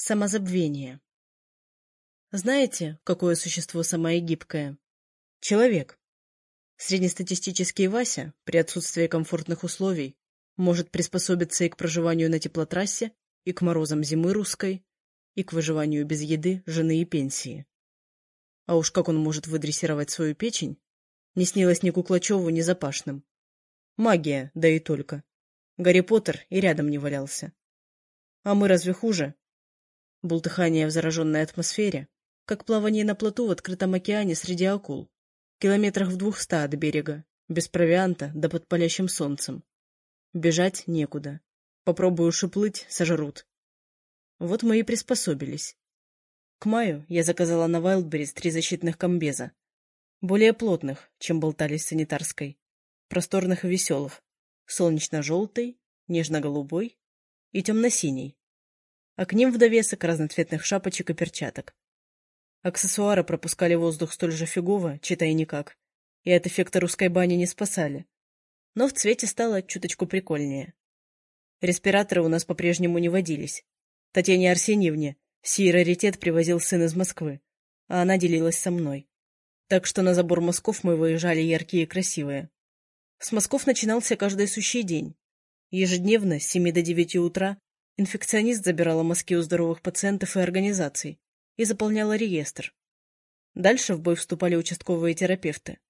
Самозабвение. Знаете, какое существо самое гибкое? Человек. Среднестатистический Вася, при отсутствии комфортных условий, может приспособиться и к проживанию на теплотрассе, и к морозам зимы русской, и к выживанию без еды, жены и пенсии. А уж как он может выдрессировать свою печень, не снилось ни Куклачеву, ни Запашным. Магия, да и только. Гарри Поттер и рядом не валялся. А мы разве хуже? Бултыхание в зараженной атмосфере, как плавание на плоту в открытом океане среди акул, километрах в двухста от берега, без провианта да под палящим солнцем. Бежать некуда. Попробуешь уплыть — сожрут. Вот мы и приспособились. К маю я заказала на Вайлдберрис три защитных комбеза. Более плотных, чем болтались в санитарской. Просторных и веселых. Солнечно-желтый, нежно-голубой и темно-синий а к ним в довесок разноцветных шапочек и перчаток. Аксессуары пропускали воздух столь же фигово, читай никак, и от эффекта русской бани не спасали. Но в цвете стало чуточку прикольнее. Респираторы у нас по-прежнему не водились. Татьяне Арсеньевне сей раритет привозил сын из Москвы, а она делилась со мной. Так что на забор мазков мы выезжали яркие и красивые. С мазков начинался каждый сущий день. Ежедневно с семи до девяти утра Инфекционист забирала мазки у здоровых пациентов и организаций и заполняла реестр. Дальше в бой вступали участковые терапевты.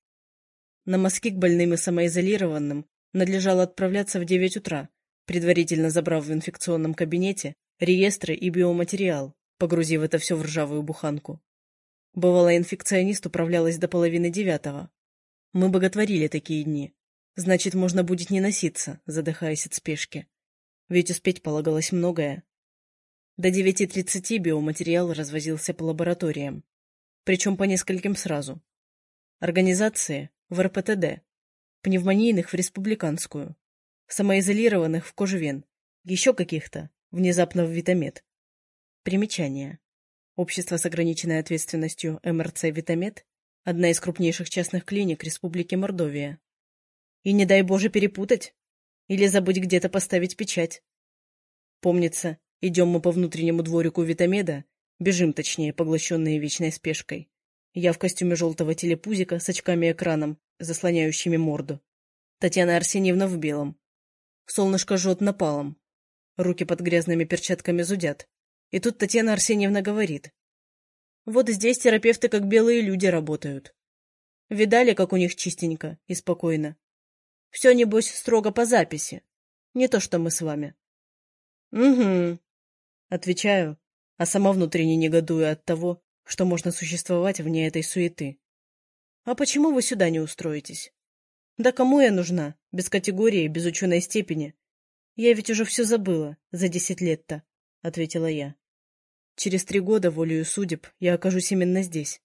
На мазки к больным и самоизолированным надлежало отправляться в 9 утра, предварительно забрав в инфекционном кабинете реестры и биоматериал, погрузив это все в ржавую буханку. Бывало, инфекционист управлялась до половины девятого. Мы боготворили такие дни. Значит, можно будет не носиться, задыхаясь от спешки ведь успеть полагалось многое. До 9.30 биоматериал развозился по лабораториям, причем по нескольким сразу. Организации в РПТД, пневмонийных в республиканскую, самоизолированных в кожвен, еще каких-то, внезапно в Витамед. Примечание. Общество с ограниченной ответственностью МРЦ «Витамед» – одна из крупнейших частных клиник Республики Мордовия. И не дай Боже перепутать, или забыть где-то поставить печать. Помнится, идем мы по внутреннему дворику Витамеда, бежим точнее, поглощенные вечной спешкой. Я в костюме желтого телепузика с очками-экраном, заслоняющими морду. Татьяна Арсеньевна в белом. Солнышко жжет напалом. Руки под грязными перчатками зудят. И тут Татьяна Арсеньевна говорит. Вот здесь терапевты как белые люди работают. Видали, как у них чистенько и спокойно? Все, небось, строго по записи. Не то, что мы с вами. — Угу. Отвечаю, а сама внутренне негодую от того, что можно существовать вне этой суеты. — А почему вы сюда не устроитесь? — Да кому я нужна? Без категории, без ученой степени. Я ведь уже все забыла за десять лет-то, — ответила я. Через три года, волею судеб, я окажусь именно здесь.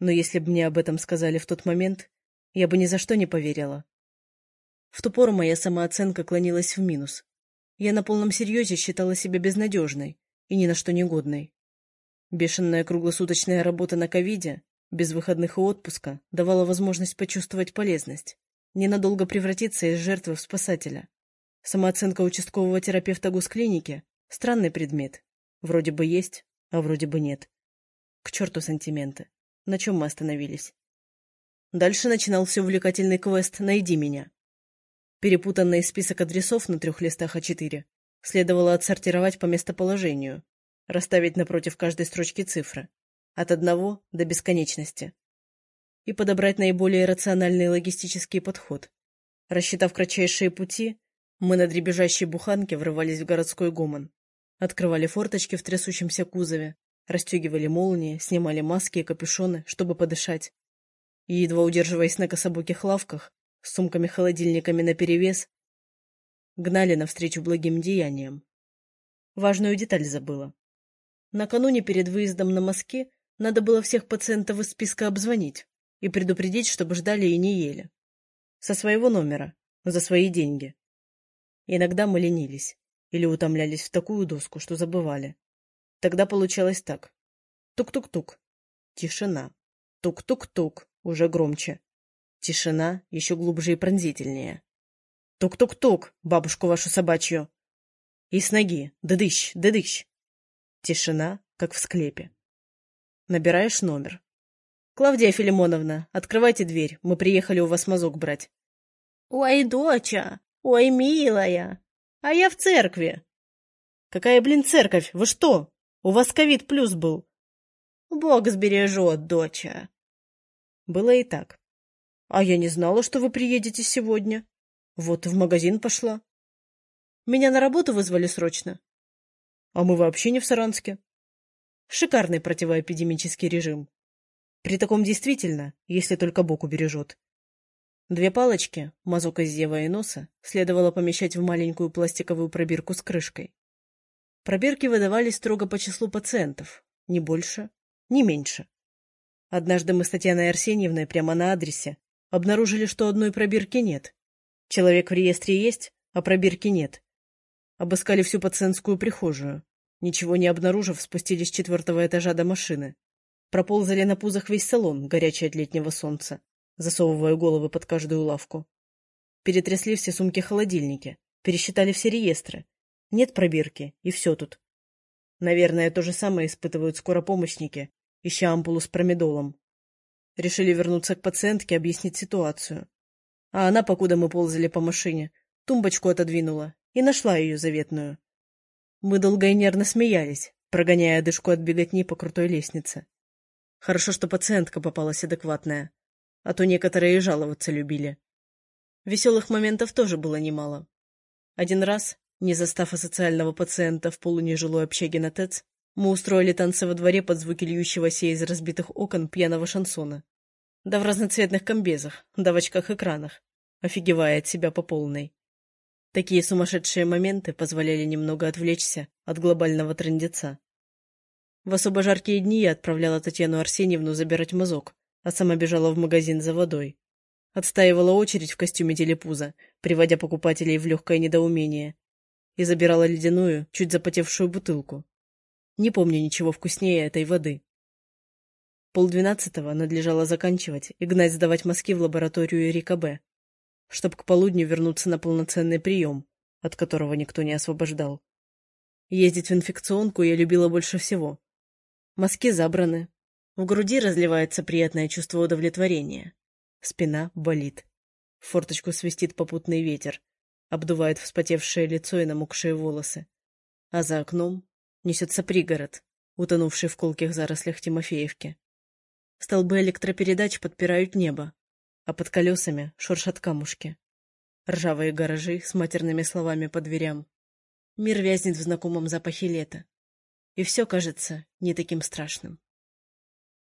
Но если бы мне об этом сказали в тот момент, я бы ни за что не поверила. В ту пору моя самооценка клонилась в минус. Я на полном серьезе считала себя безнадежной и ни на что негодной. Бешеная круглосуточная работа на ковиде, без выходных и отпуска, давала возможность почувствовать полезность, ненадолго превратиться из жертвы в спасателя. Самооценка участкового терапевта госклиники – странный предмет. Вроде бы есть, а вроде бы нет. К черту сантименты. На чем мы остановились? Дальше начинался увлекательный квест «Найди меня». Перепутанный список адресов на трех листах А4 следовало отсортировать по местоположению, расставить напротив каждой строчки цифры, от одного до бесконечности, и подобрать наиболее рациональный логистический подход. Рассчитав кратчайшие пути, мы на дребезжащей буханке врывались в городской гомон, открывали форточки в трясущемся кузове, расстегивали молнии, снимали маски и капюшоны, чтобы подышать, и, едва удерживаясь на кособоких лавках, с сумками-холодильниками наперевес, гнали навстречу благим деяниям. Важную деталь забыла. Накануне перед выездом на мазки надо было всех пациентов из списка обзвонить и предупредить, чтобы ждали и не ели. Со своего номера, за свои деньги. Иногда мы ленились или утомлялись в такую доску, что забывали. Тогда получалось так. Тук-тук-тук. Тишина. Тук-тук-тук. Уже громче. Тишина еще глубже и пронзительнее. «Тук-тук-тук, бабушку вашу собачью!» И с ноги «Дыдыщ, дыдыщ!» Тишина, как в склепе. Набираешь номер. «Клавдия Филимоновна, открывайте дверь, мы приехали у вас мазок брать». «Ой, доча! Ой, милая! А я в церкви!» «Какая, блин, церковь? Вы что? У вас ковид плюс был!» «Бог сбережет, доча!» Было и так. «А я не знала, что вы приедете сегодня. Вот в магазин пошла. Меня на работу вызвали срочно. А мы вообще не в Саранске. Шикарный противоэпидемический режим. При таком действительно, если только Бог убережет. Две палочки, мазок из зева и носа, следовало помещать в маленькую пластиковую пробирку с крышкой. Пробирки выдавались строго по числу пациентов, ни больше, ни меньше. Однажды мы с Татьяной Арсеньевной прямо на адресе обнаружили, что одной пробирки нет. Человек в реестре есть, а пробирки нет. Обыскали всю пациентскую прихожую. Ничего не обнаружив, спустились с четвертого этажа до машины. Проползали на пузах весь салон, горячий от летнего солнца, засовывая головы под каждую лавку. Перетрясли все сумки-холодильники, пересчитали все реестры. Нет пробирки, и все тут. Наверное, то же самое испытывают скоропомощники, ища ампулу с промедолом. Решили вернуться к пациентке, объяснить ситуацию. А она, покуда мы ползали по машине, тумбочку отодвинула и нашла ее заветную. Мы долго и нервно смеялись, прогоняя одышку от беготни по крутой лестнице. Хорошо, что пациентка попалась адекватная, а то некоторые и жаловаться любили. Веселых моментов тоже было немало. Один раз, не застав асоциального пациента в полунежилой общаге на ТЭЦ, мы устроили танцы во дворе под звуки льющегося из разбитых окон пьяного шансона. Да в разноцветных комбезах, да в очках-экранах, офигевая от себя по полной. Такие сумасшедшие моменты позволяли немного отвлечься от глобального трендеца. В особо жаркие дни я отправляла Татьяну Арсеньевну забирать мазок, а сама бежала в магазин за водой. Отстаивала очередь в костюме телепуза, приводя покупателей в легкое недоумение. И забирала ледяную, чуть запотевшую бутылку. Не помню ничего вкуснее этой воды. Полдвенадцатого надлежало заканчивать и гнать сдавать мазки в лабораторию Рика Б чтобы к полудню вернуться на полноценный прием, от которого никто не освобождал. Ездить в инфекционку я любила больше всего. Мазки забраны. В груди разливается приятное чувство удовлетворения. Спина болит. В форточку свистит попутный ветер, обдувает вспотевшее лицо и намокшие волосы. А за окном несется пригород, утонувший в колких зарослях Тимофеевки. Столбы электропередач подпирают небо, а под колесами шуршат камушки. Ржавые гаражи с матерными словами по дверям. Мир вязнет в знакомом запахе лета. И все кажется не таким страшным.